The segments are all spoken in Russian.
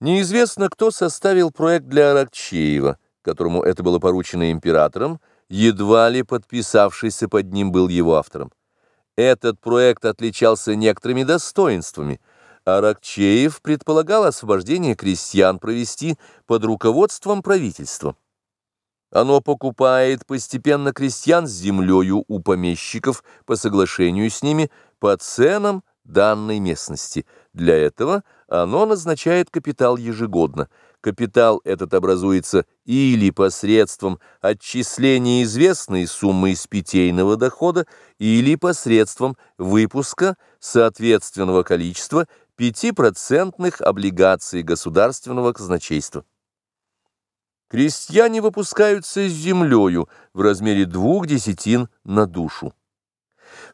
Неизвестно, кто составил проект для Аракчеева, которому это было поручено императором, едва ли подписавшийся под ним был его автором. Этот проект отличался некоторыми достоинствами. Аракчеев предполагал освобождение крестьян провести под руководством правительства. Оно покупает постепенно крестьян с землею у помещиков по соглашению с ними по ценам данной местности. Для этого оно назначает капитал ежегодно. Капитал этот образуется или посредством отчисления известной суммы из питейного дохода, или посредством выпуска соответственного количества 5% облигаций государственного казначейства. Крестьяне выпускаются с землею в размере двух десятин на душу.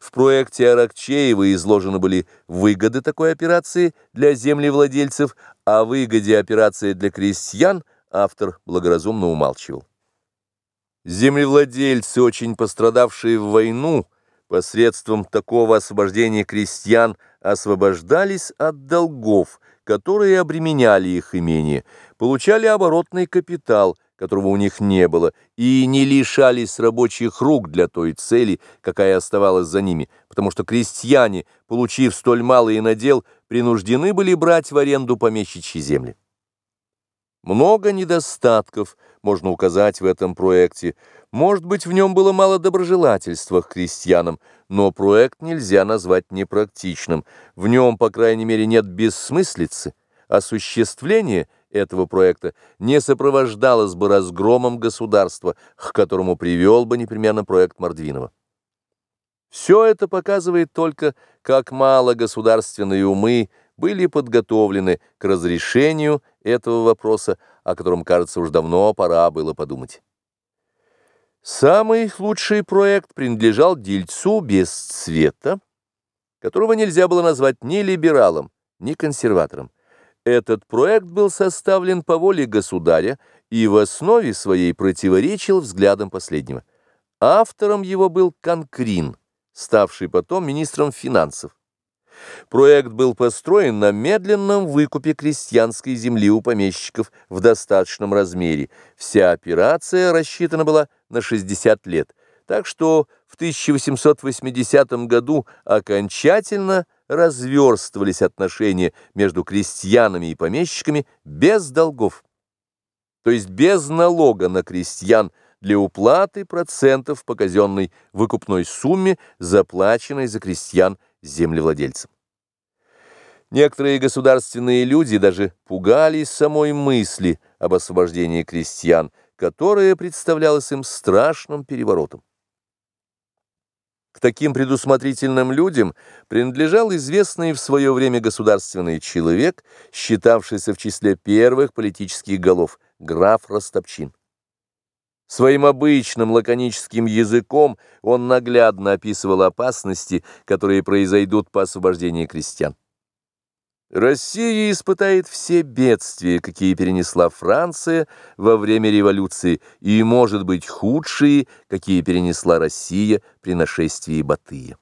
В проекте Аракчеева изложены были выгоды такой операции для землевладельцев, а выгоде операции для крестьян автор благоразумно умалчивал. Землевладельцы, очень пострадавшие в войну, посредством такого освобождения крестьян освобождались от долгов, которые обременяли их имение, получали оборотный капитал, которого у них не было, и не лишались рабочих рук для той цели, какая оставалась за ними, потому что крестьяне, получив столь малый надел, принуждены были брать в аренду помещичьи земли. Много недостатков можно указать в этом проекте. Может быть, в нем было мало доброжелательства к крестьянам, но проект нельзя назвать непрактичным. В нем, по крайней мере, нет бессмыслицы. Осуществление – этого проекта не сопровождалось бы разгромом государства, к которому привел бы непременно проект Мордвинова. Все это показывает только, как мало государственные умы были подготовлены к разрешению этого вопроса, о котором, кажется, уж давно пора было подумать. Самый лучший проект принадлежал дельцу без цвета, которого нельзя было назвать ни либералом, ни консерватором. Этот проект был составлен по воле государя и в основе своей противоречил взглядам последнего. Автором его был Конкрин, ставший потом министром финансов. Проект был построен на медленном выкупе крестьянской земли у помещиков в достаточном размере. Вся операция рассчитана была на 60 лет, так что в 1880 году окончательно разверстывались отношения между крестьянами и помещиками без долгов, то есть без налога на крестьян для уплаты процентов по казенной выкупной сумме, заплаченной за крестьян землевладельцам. Некоторые государственные люди даже пугались самой мысли об освобождении крестьян, которая представлялась им страшным переворотом. К таким предусмотрительным людям принадлежал известный в свое время государственный человек, считавшийся в числе первых политических голов, граф Ростопчин. Своим обычным лаконическим языком он наглядно описывал опасности, которые произойдут по освобождении крестьян. Россия испытает все бедствия, какие перенесла Франция во время революции, и, может быть, худшие, какие перенесла Россия при нашествии Батыя.